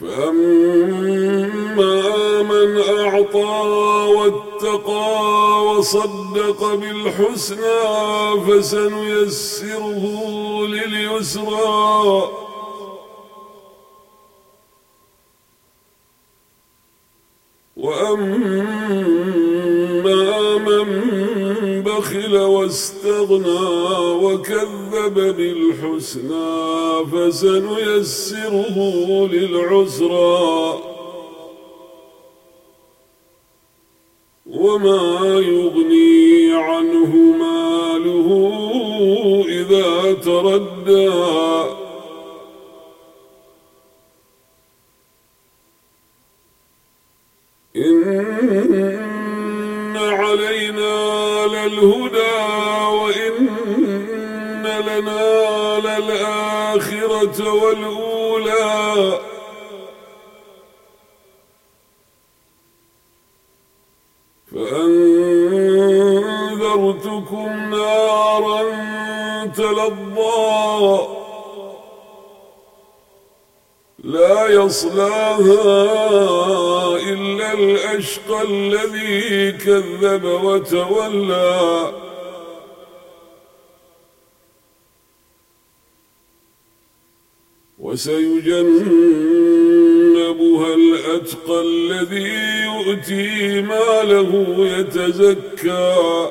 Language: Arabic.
فأما من أعطى واتقى وصدق بالحسنى فسنيسره لليسرى وأما من بخل واستغنى وكذب بالحسنى فسنيسره للعسرى. وما يغني عنه ماله إذا تردى. إن علينا للهدى وإن لنا للآخرة والأولى. فأنذرتكم نارا تلظى. يصلاها إلا الأشقى الذي كذب وتولى. وسيجنبها الأتقى الذي يؤتي ماله يتزكى.